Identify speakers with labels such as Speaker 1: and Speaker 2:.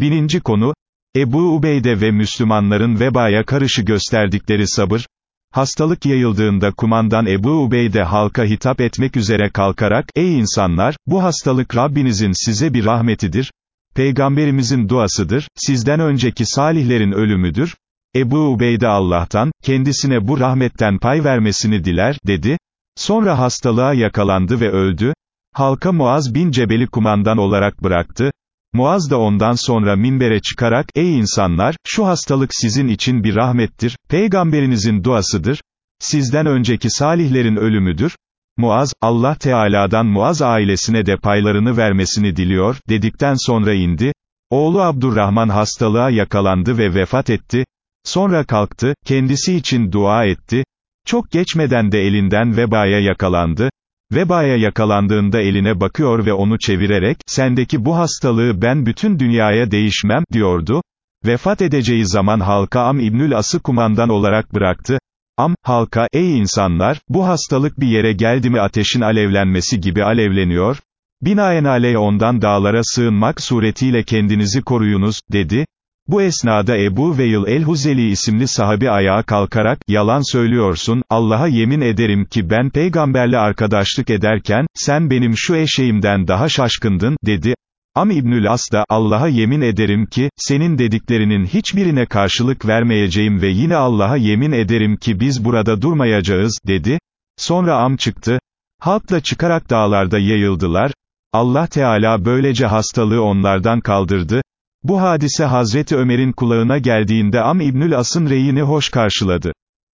Speaker 1: Bininci konu, Ebu Ubeyde ve Müslümanların vebaya karşı gösterdikleri sabır, hastalık yayıldığında kumandan Ebu Ubeyde halka hitap etmek üzere kalkarak, ey insanlar, bu hastalık Rabbinizin size bir rahmetidir, Peygamberimizin duasıdır, sizden önceki salihlerin ölümüdür, Ebu Ubeyde Allah'tan, kendisine bu rahmetten pay vermesini diler, dedi, sonra hastalığa yakalandı ve öldü, halka Muaz bin Cebel'i kumandan olarak bıraktı, Muaz da ondan sonra minbere çıkarak, ey insanlar, şu hastalık sizin için bir rahmettir, peygamberinizin duasıdır, sizden önceki salihlerin ölümüdür, Muaz, Allah Teala'dan Muaz ailesine de paylarını vermesini diliyor, dedikten sonra indi, oğlu Abdurrahman hastalığa yakalandı ve vefat etti, sonra kalktı, kendisi için dua etti, çok geçmeden de elinden vebaya yakalandı, Vebaya yakalandığında eline bakıyor ve onu çevirerek, sendeki bu hastalığı ben bütün dünyaya değişmem, diyordu. Vefat edeceği zaman halka Am İbnül As'ı kumandan olarak bıraktı. Am, halka, ey insanlar, bu hastalık bir yere geldi mi ateşin alevlenmesi gibi alevleniyor. Binaenaleyh ondan dağlara sığınmak suretiyle kendinizi koruyunuz, dedi. Bu esnada Ebu Veyl el-Huzeli isimli sahabi ayağa kalkarak, yalan söylüyorsun, Allah'a yemin ederim ki ben peygamberle arkadaşlık ederken, sen benim şu eşeğimden daha şaşkındın, dedi. Am İbnül As da, Allah'a yemin ederim ki, senin dediklerinin hiçbirine karşılık vermeyeceğim ve yine Allah'a yemin ederim ki biz burada durmayacağız, dedi. Sonra Am çıktı. Halkla çıkarak dağlarda yayıldılar. Allah Teala böylece hastalığı onlardan kaldırdı. Bu hadise Hazreti Ömer'in kulağına geldiğinde Am İbnül As'ın reyini hoş karşıladı.